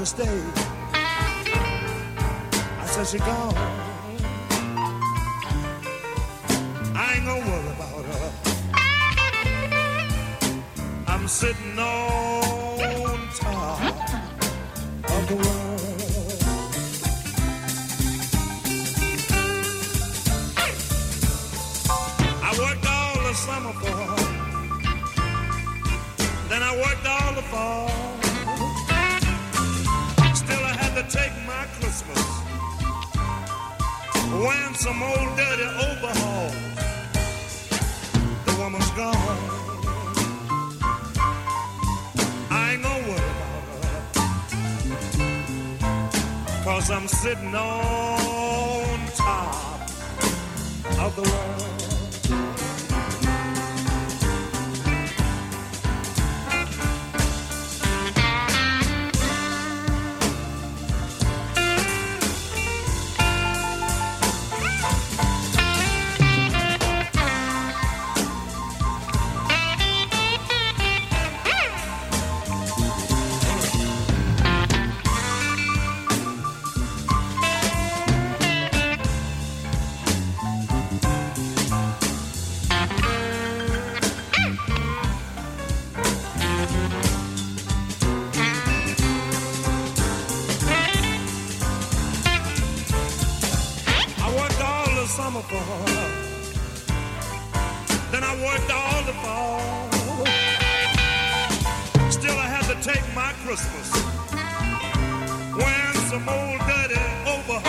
to stay. I said she gone. I ain't gonna worry about her. I'm sitting on Christmas. Wearing some old dirty overalls.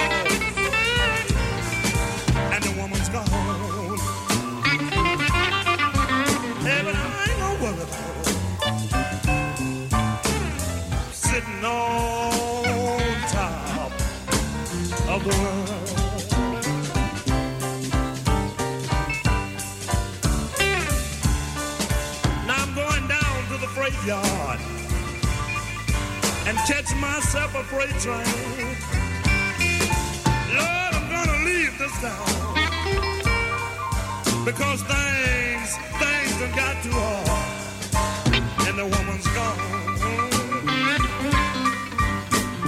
And the woman's gone. Hey, but I ain't gonna worry about. Sitting on top of the world. A freight train. Lord, I'm gonna leave this town because things, things done got too hard and the woman's gone.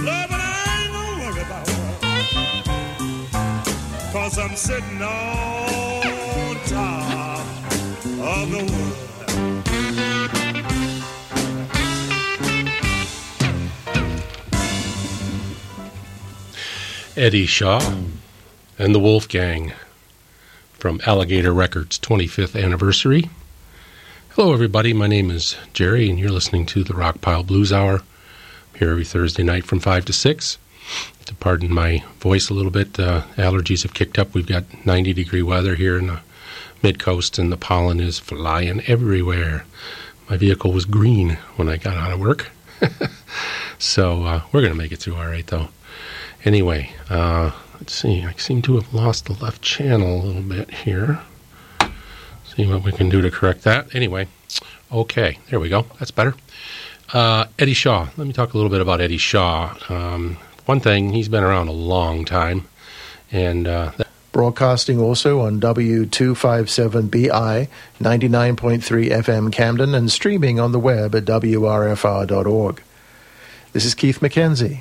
Lord, but I ain't gonna worry about her cause I'm sitting on top of the world. Eddie Shaw and the Wolf Gang from Alligator Records 25th anniversary. Hello, everybody. My name is Jerry, and you're listening to the Rockpile Blues Hour. I'm here every Thursday night from 5 to 6. To pardon my voice a little bit, uh, allergies have kicked up. We've got 90 degree weather here in the mid coast, and the pollen is flying everywhere. My vehicle was green when I got out of work. so uh, we're going to make it through all right, though. Anyway, uh, let's see. I seem to have lost the left channel a little bit here. See what we can do to correct that. Anyway, okay, there we go. That's better. Uh, Eddie Shaw. Let me talk a little bit about Eddie Shaw. Um, one thing, he's been around a long time, and uh, Broadcasting also on W257BI 99.3 FM Camden and streaming on the web at WRFR.org. This is Keith McKenzie,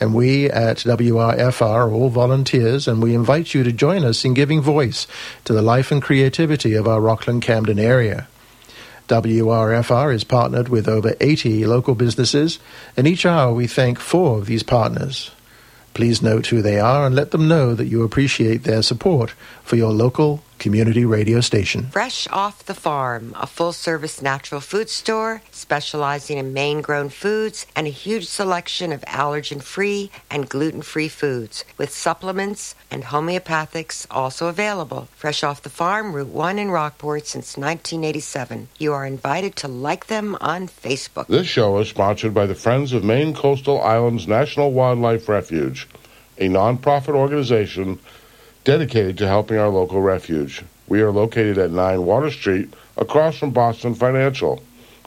and we at WRFR are all volunteers, and we invite you to join us in giving voice to the life and creativity of our Rockland Camden area. WRFR is partnered with over 80 local businesses, and each hour we thank four of these partners. Please note who they are and let them know that you appreciate their support for your local community radio station. Fresh Off the Farm, a full service natural food store specializing in Maine grown foods and a huge selection of allergen free and gluten free foods, with supplements and homeopathics also available. Fresh Off the Farm, Route 1 in Rockport since 1987. You are invited to like them on Facebook. This show is sponsored by the Friends of Maine Coastal Islands National Wildlife Refuge, a nonprofit organization dedicated to helping our local refuge. We are located at 9 Water Street, across from Boston Financial.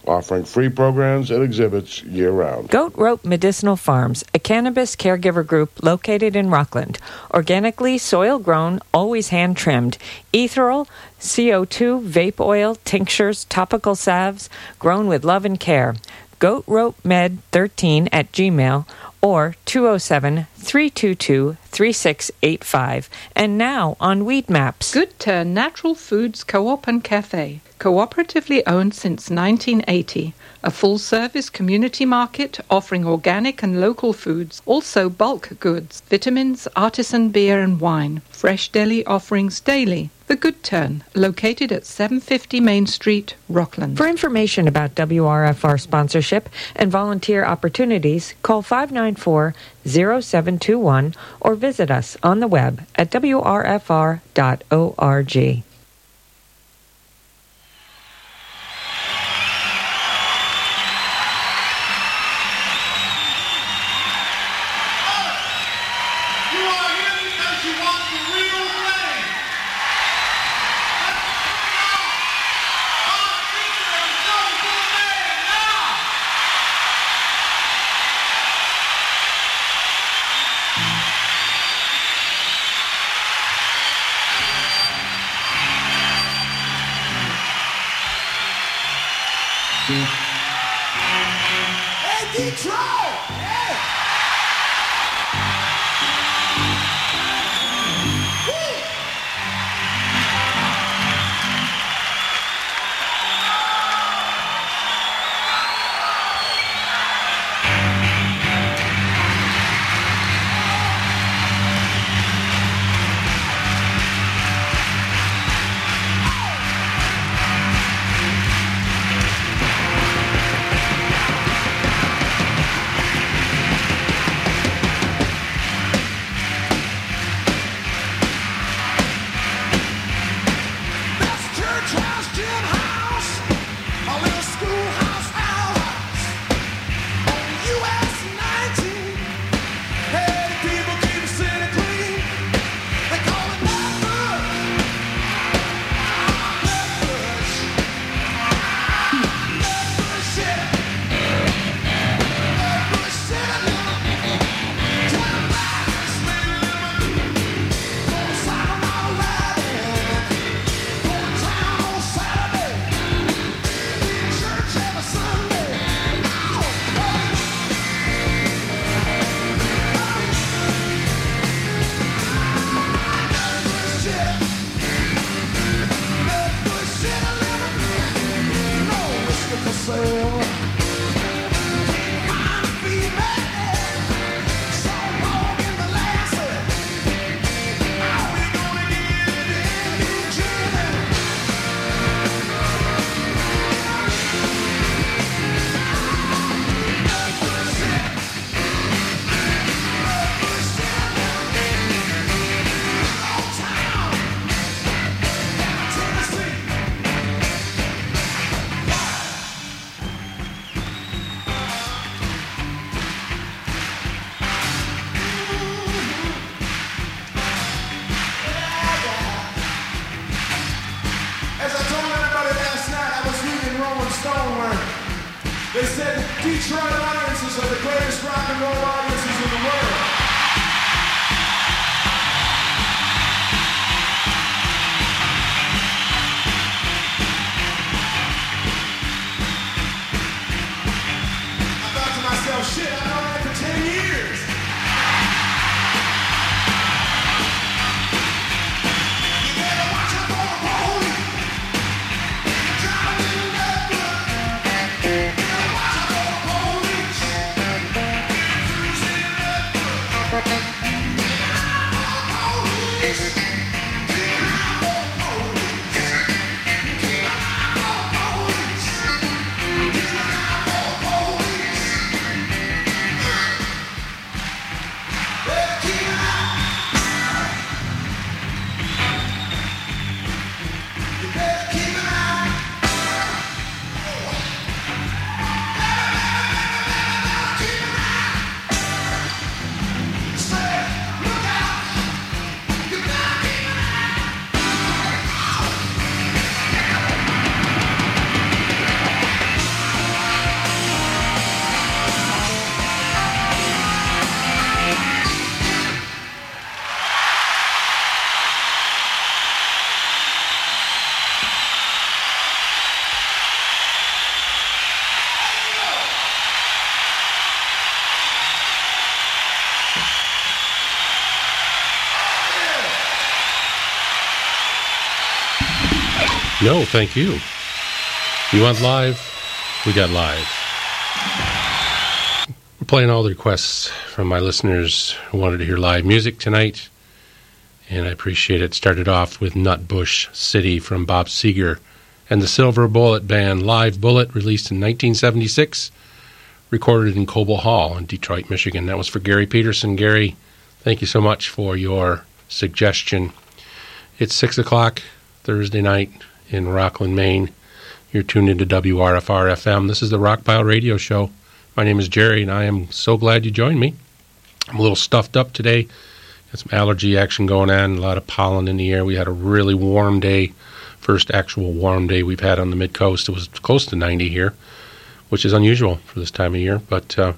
offering free programs and exhibits year round. Goat Rope Medicinal Farms, a cannabis caregiver group located in Rockland. Organically soil grown, always hand trimmed. Ethereal, CO2, vape oil, tinctures, topical salves, grown with love and care. Goat Rope Med 13 at Gmail or 207 322 3685. And now on Weed Maps. Good Tern Natural Foods Co op and Cafe. Cooperatively owned since 1980. A full service community market offering organic and local foods, also bulk goods, vitamins, artisan beer and wine, fresh deli offerings daily. The Good Tern, located at 750 Main Street, Rockland. For information about WRFR sponsorship and volunteer opportunities, call 594 0721 or visit us on the web at wrfr.org. No, thank you. You want live? We got live. We're playing all the requests from my listeners who wanted to hear live music tonight, and I appreciate it. Started off with Nutbush City from Bob Seger and the Silver Bullet Band Live Bullet, released in 1976, recorded in Cobo Hall in Detroit, Michigan. That was for Gary Peterson. Gary, thank you so much for your suggestion. It's 6 o'clock Thursday night in Rockland, Maine. You're tuned into WRFR FM. This is the Rockpile Radio Show. My name is Jerry, and I am so glad you joined me. I'm a little stuffed up today. Got some allergy action going on, a lot of pollen in the air. We had a really warm day, first actual warm day we've had on the mid coast. It was close to 90 here, which is unusual for this time of year. But uh,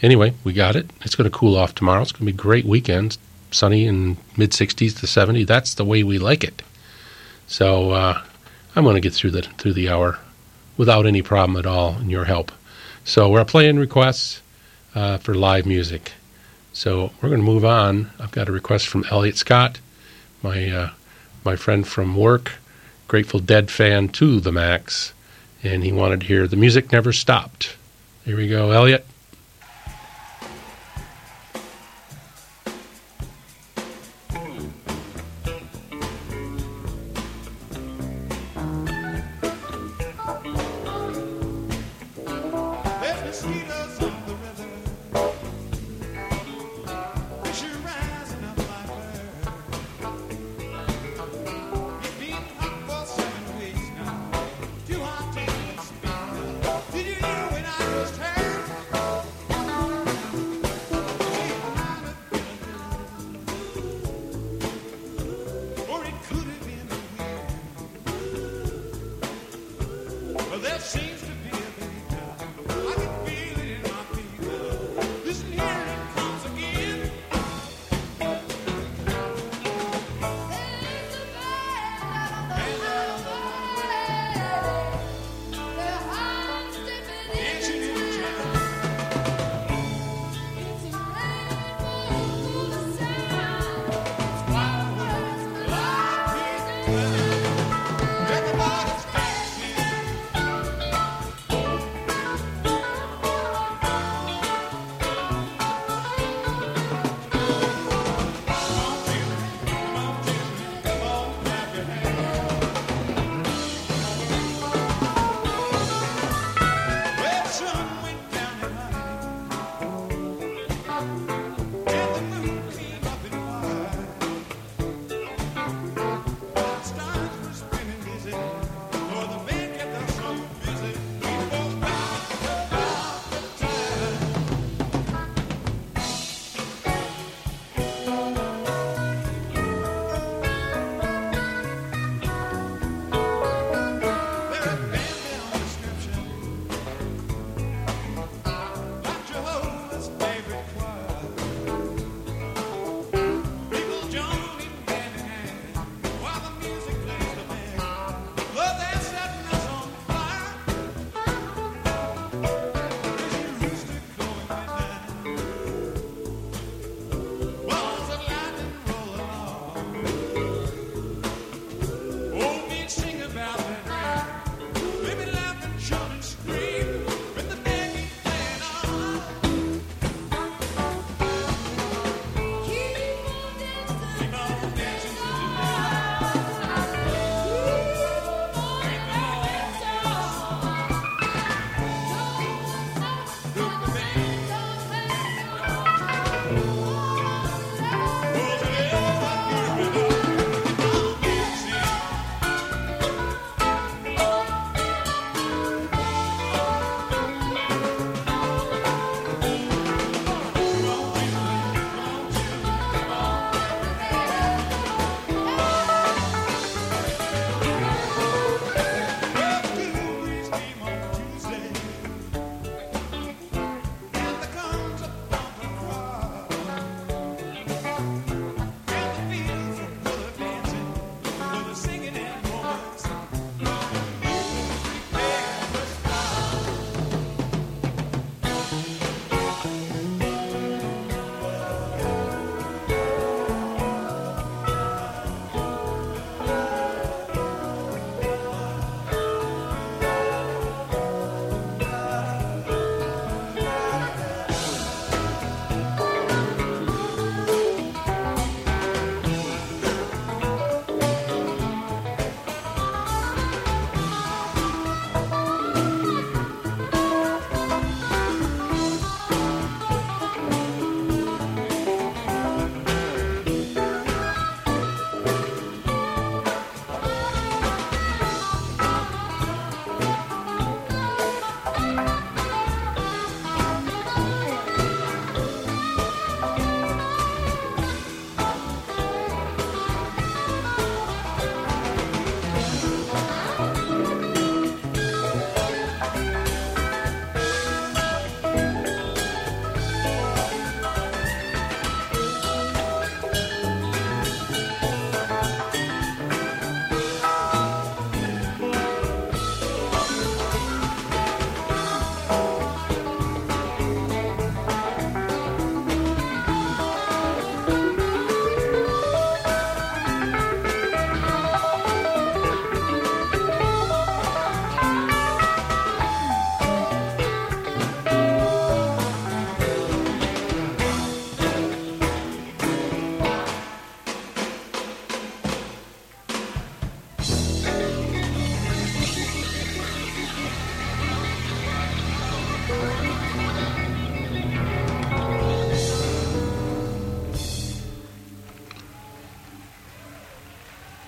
anyway, we got it. It's going to cool off tomorrow. It's going to be a great weekend, sunny in mid 60s to 70. That's the way we like it. So uh, I'm going to get through the through the hour without any problem at all, and your help. So we're playing requests uh, for live music. So we're going to move on. I've got a request from Elliot Scott, my uh, my friend from work, Grateful Dead fan to the max, and he wanted to hear "The Music Never Stopped." Here we go, Elliot.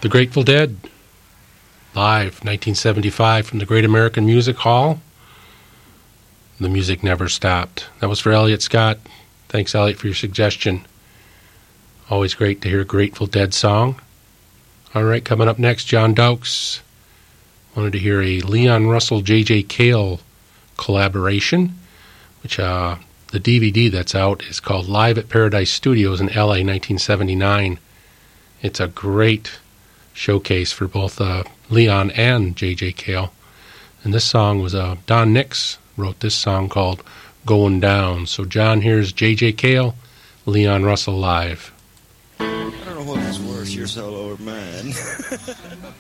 The Grateful Dead, live 1975 from the Great American Music Hall. The music never stopped. That was for Elliot Scott. Thanks, Elliot, for your suggestion. Always great to hear a Grateful Dead song. All right, coming up next, John Dowks. Wanted to hear a Leon Russell J.J. Cale collaboration, which uh, the DVD that's out is called Live at Paradise Studios in LA 1979. It's a great showcase for both uh, Leon and J.J. Cale. And this song was uh, Don Nix wrote this song called Going Down. So, John, here's J.J. Cale, Leon Russell live. I don't know what was worse, your solo or mine.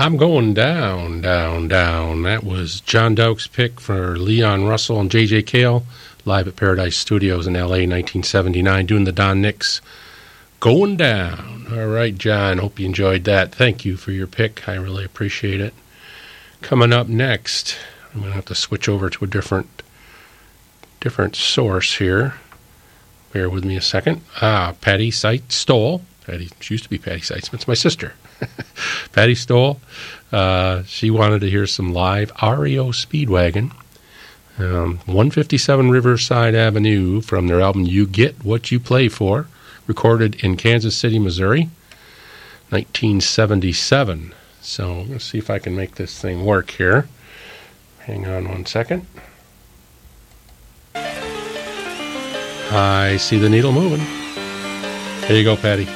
I'm going down, down, down. That was John Doak's pick for Leon Russell and J.J. Cale live at Paradise Studios in L.A. 1979 doing the Don Nix Going Down. All right, John, hope you enjoyed that. Thank you for your pick. I really appreciate it. Coming up next, I'm going to have to switch over to a different, different source here. Bear with me a second. Ah, Patty Sight Stoll. Patty, she used to be Patty Sites, but it's my sister. Patty Stoll. Uh, she wanted to hear some live REO Speedwagon. Um, 157 Riverside Avenue from their album You Get What You Play For, recorded in Kansas City, Missouri, 1977. So let's see if I can make this thing work here. Hang on one second. I see the needle moving. There you go, Patty.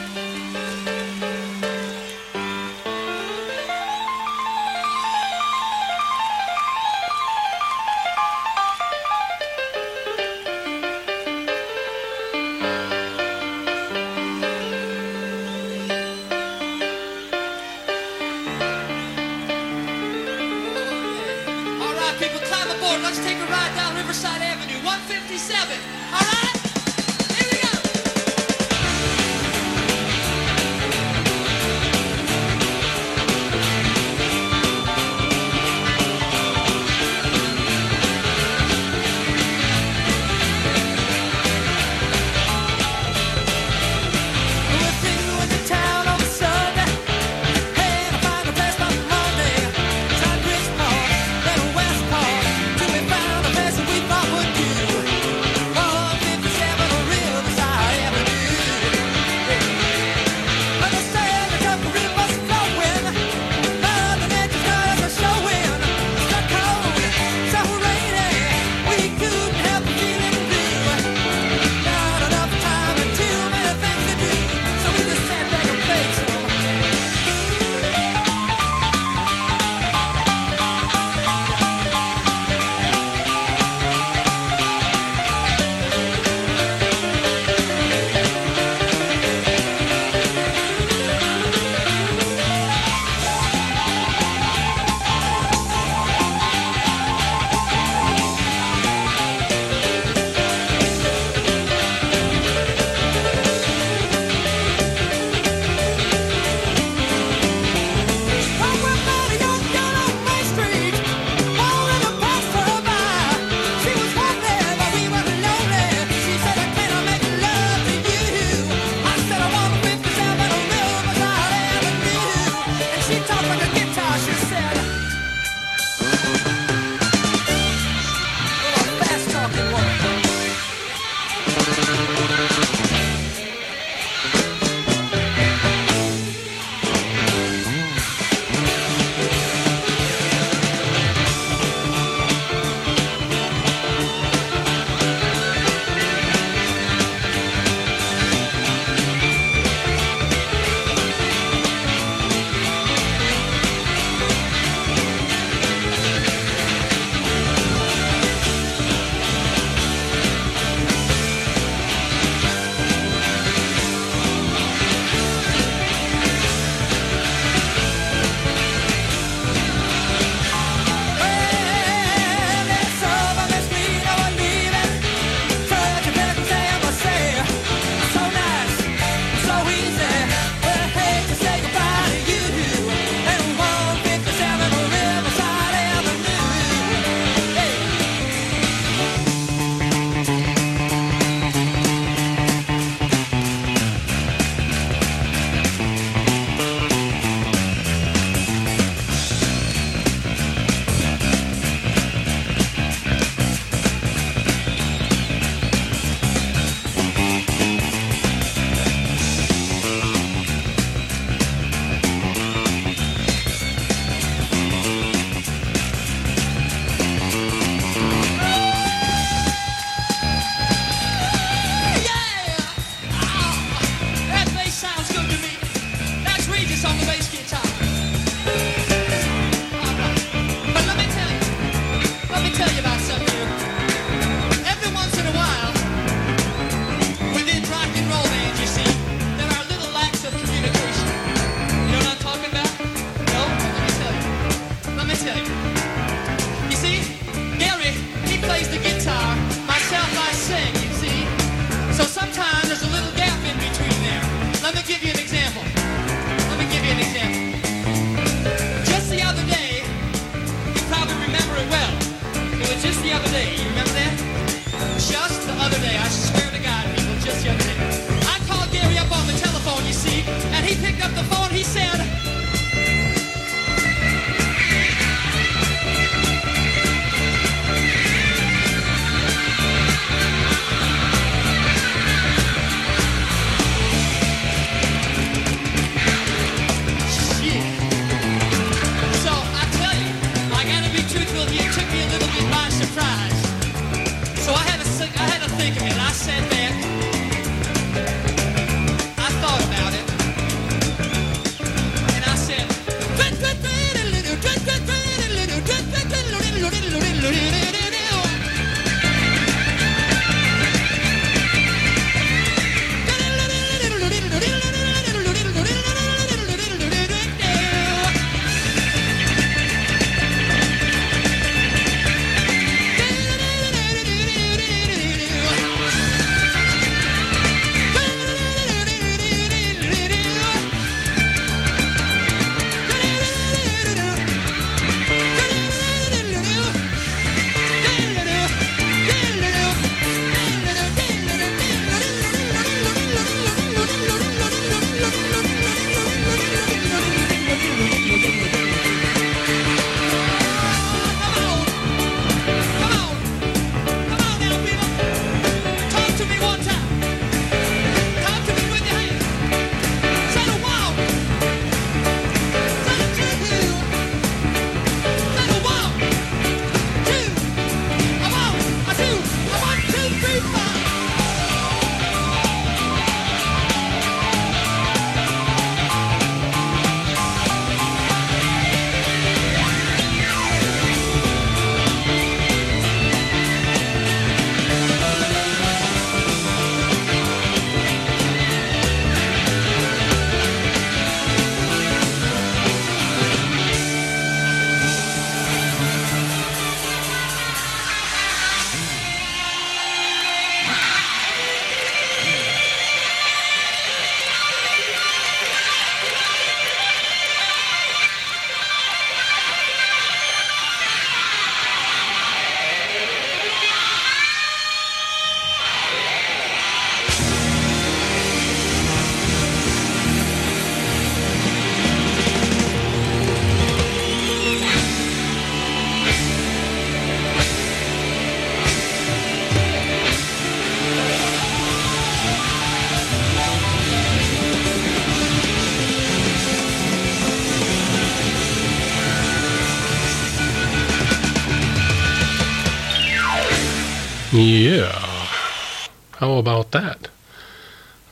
How about that?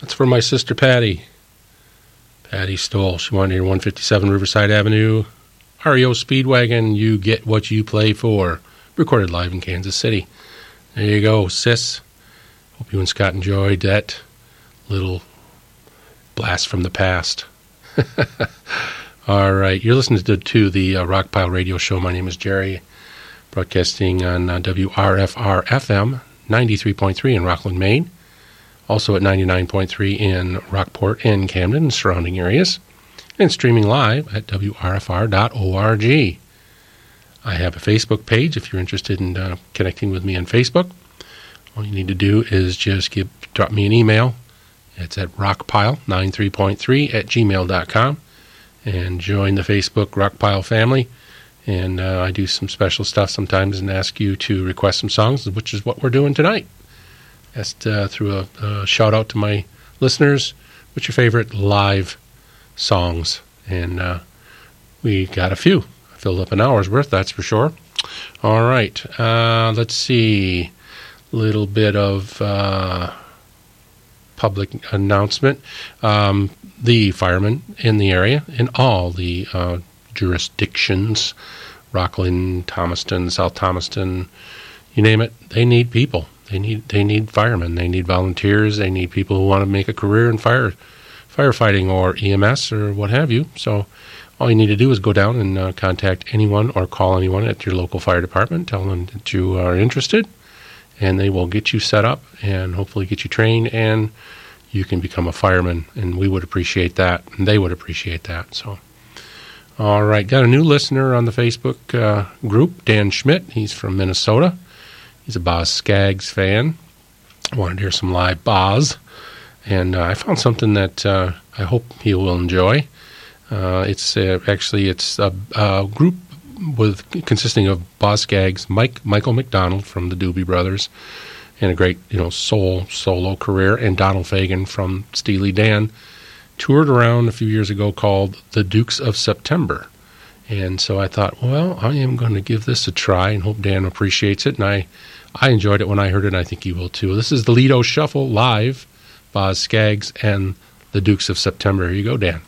That's for my sister Patty. Patty Stoll. She wanted here 157 Riverside Avenue. REO Speedwagon, you get what you play for. Recorded live in Kansas City. There you go, sis. Hope you and Scott enjoyed that little blast from the past. All right, you're listening to, to the uh, Rockpile Radio Show. My name is Jerry, broadcasting on uh, WRFR FM 93.3 in Rockland, Maine, also at 99.3 in Rockport and Camden and surrounding areas, and streaming live at WRFR.org. I have a Facebook page if you're interested in uh, connecting with me on Facebook. All you need to do is just give, drop me an email. It's at rockpile93.3 at gmail.com and join the Facebook Rockpile family. And uh, I do some special stuff sometimes and ask you to request some songs, which is what we're doing tonight. Just uh, through a, a shout out to my listeners. What's your favorite live songs? And uh, we got a few. I filled up an hour's worth, that's for sure. All right. Let's see. A Little bit of public announcement. Um, the firemen in the area, in all the jurisdictions, Rockland, Thomaston, South Thomaston, you name it, they need people. They need they need firemen. They need volunteers. They need people who want to make a career in fire firefighting or EMS or what have you. So all you need to do is go down and uh, contact anyone or call anyone at your local fire department. Tell them that you are interested, and they will get you set up and hopefully get you trained, and you can become a fireman. And we would appreciate that, and they would appreciate that. So, all right, got a new listener on the Facebook uh, group, Dan Schmidt. He's from Minnesota. He's a Boz Skaggs fan. Wanted to hear some live Boz, and uh, I found something that uh, I hope he will enjoy. It's actually it's a, a group with consisting of Boz Skaggs, Mike Michael McDonald from the Doobie Brothers, and a great you know soul solo career, and Donald Fagen from Steely Dan. Toured around a few years ago called the Dukes of September. And so I thought, well, I am going to give this a try and hope Dan appreciates it. And I, I enjoyed it when I heard it, and I think you will too. This is the Lido Shuffle live, Boz Skaggs and the Dukes of September. Here you go, Dan.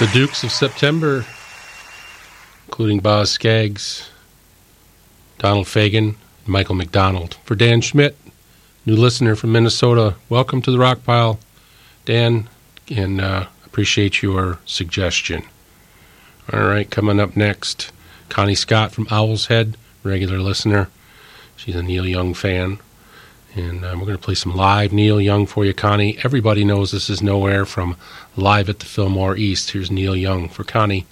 The Dukes of September, including Boz Skaggs, Donald Fagen, Michael McDonald. For Dan Schmidt, new listener from Minnesota, welcome to the Rock Pile, Dan, and uh, appreciate your suggestion. All right, coming up next, Connie Scott from Owl's Head, regular listener. She's a Neil Young fan. And uh, we're going to play some live Neil Young for you, Connie. Everybody knows this is Nowhere from Live at the Fillmore East. Here's Neil Young for Connie.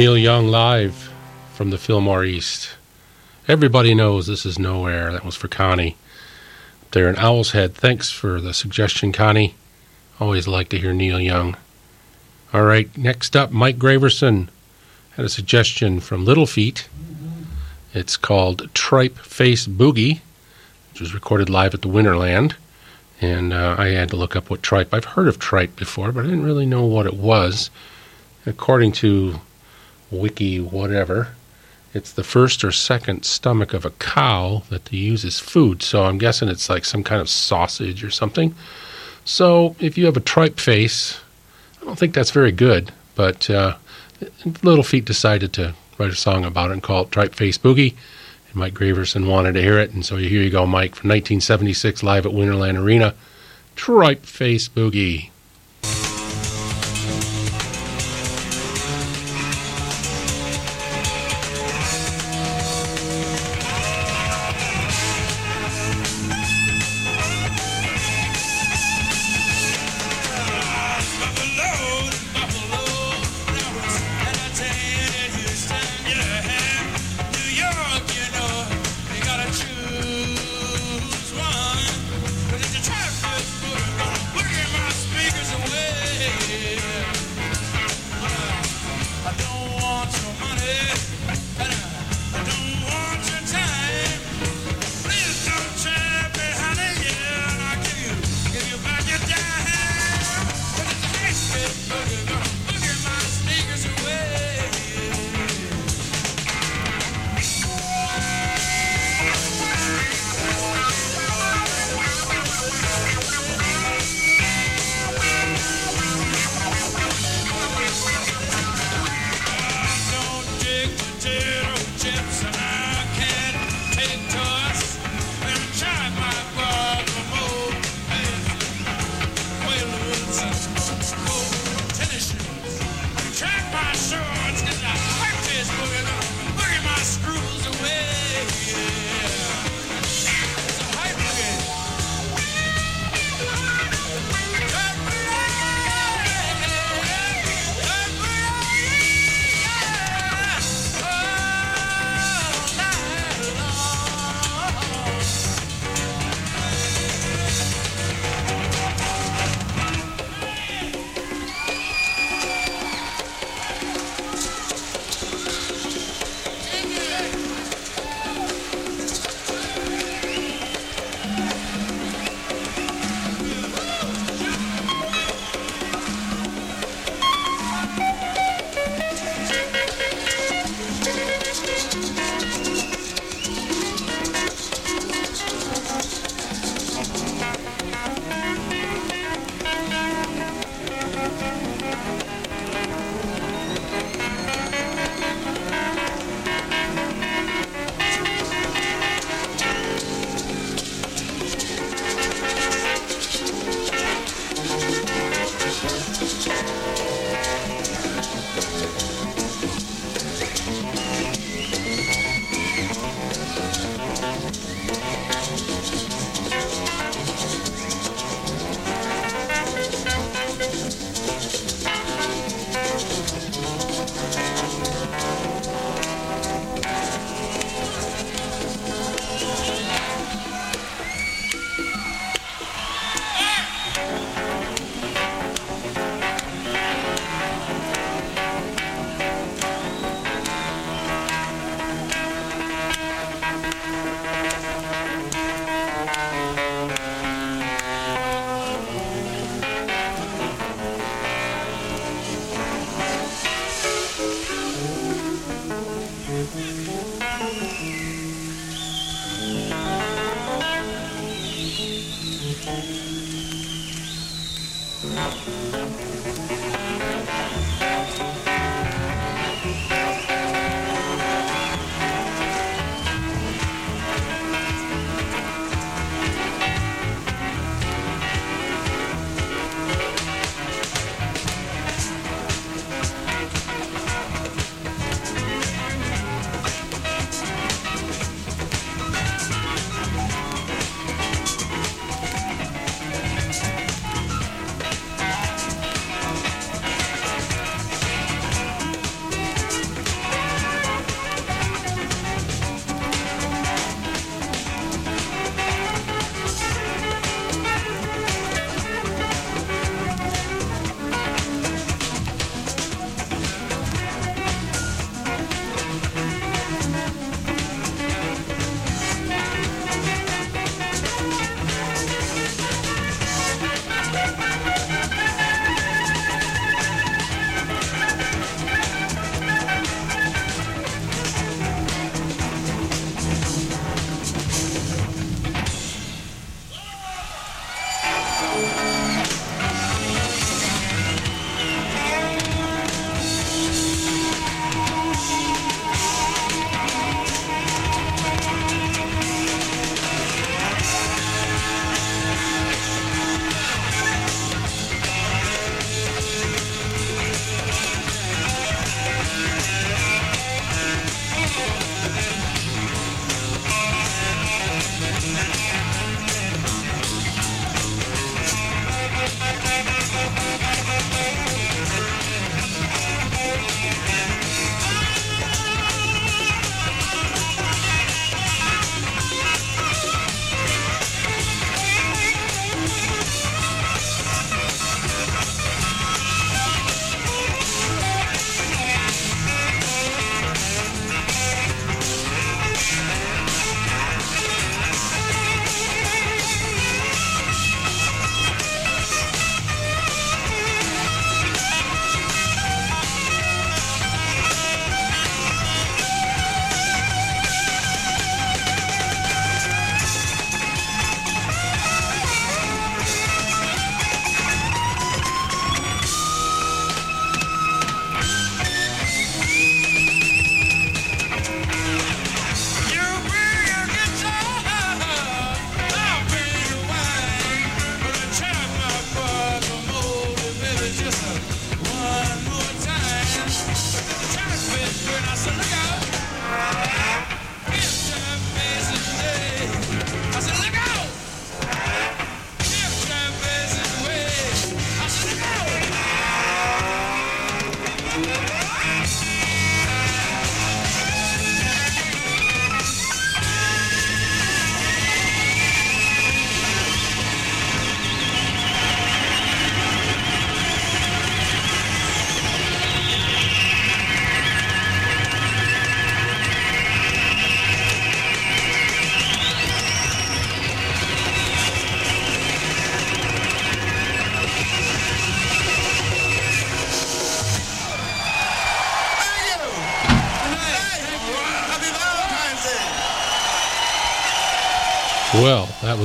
Neil Young live from the Fillmore East. Everybody knows this is nowhere. That was for Connie. There in Owl's Head. Thanks for the suggestion, Connie. Always like to hear Neil Young. All right, next up, Mike Graverson had a suggestion from Little Feat. It's called Tripe Face Boogie, which was recorded live at the Winterland. And uh, I had to look up what tripe. I've heard of tripe before, but I didn't really know what it was. According to wiki whatever. It's the first or second stomach of a cow that they use as food. So I'm guessing it's like some kind of sausage or something. So if you have a tripe face, I don't think that's very good. But uh, Little Feat decided to write a song about it and call it Tripe Face Boogie. And Mike Graverson wanted to hear it. And so here you go, Mike, from 1976, live at Winterland Arena. Tripe Face Boogie.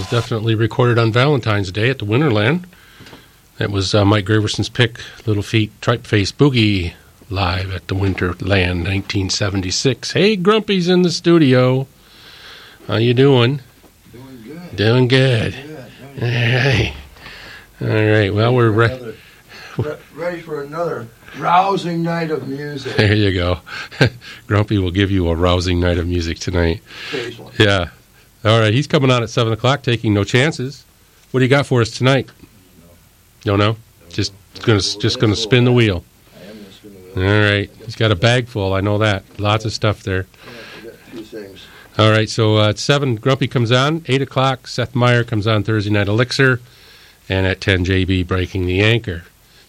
Was definitely recorded on Valentine's Day at the Winterland. That was uh, Mike Graverson's pick, Little Feat Tripe Face Boogie, live at the Winterland 1976. Hey, Grumpy's in the studio. How you doing? Doing good. Doing good. Hey. All right. Well, we're re- Another- re- ready for another rousing night of music. there. You go. Grumpy will give you a rousing night of music tonight. Occasionally. Yeah. All right. He's coming on at seven o'clock, taking no chances. What do you got for us tonight? Don't know. Just gonna just gonna spin the wheel. All right. He's got a bag full. I know that. Lots of stuff there. All right. So uh, at seven, Grumpy comes on. Eight o'clock, Seth Meyer comes on Thursday night Elixir, and at ten, JB breaking the anchor.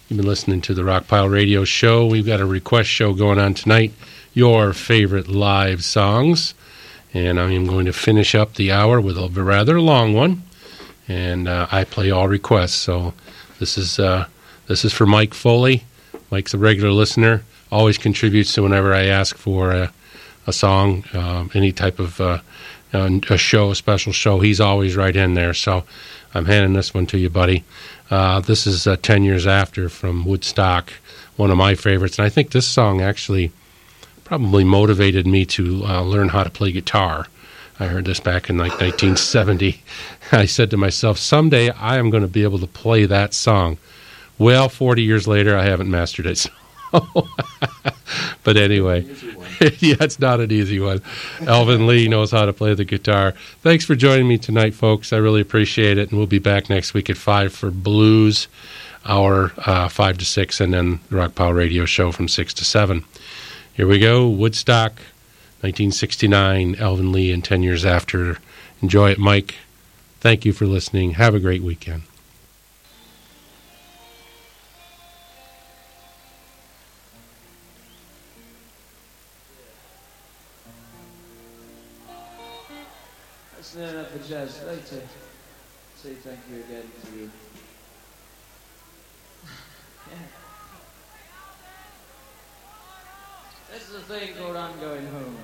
You've been listening to the Rockpile Radio Show. We've got a request show going on tonight. Your favorite live songs, and I am going to finish up the hour with a rather long one. And uh, I play all requests. So this is uh, this is for Mike Foley. Mike's a regular listener. Always contributes to whenever I ask for a, a song, um, any type of uh, a show, a special show. He's always right in there. So I'm handing this one to you, buddy. Uh, this is uh, 10 years after from Woodstock, one of my favorites. And I think this song actually probably motivated me to uh, learn how to play guitar. I heard this back in like 1970. I said to myself, someday I am going to be able to play that song. Well, 40 years later, I haven't mastered it. So. but anyway, yeah, it's not an easy one. Alvin Lee knows how to play the guitar. Thanks for joining me tonight, folks. I really appreciate it. And we'll be back next week at 5 for blues, hour uh, 5 to 6, and then the Rock Pile Radio Show from 6 to 7. Here we go Woodstock, 1969, Alvin Lee, and 10 years after. Enjoy it, Mike. Thank you for listening. Have a great weekend. Near enough for jazz. I'd like to say thank you again to you. A called I'm Going Home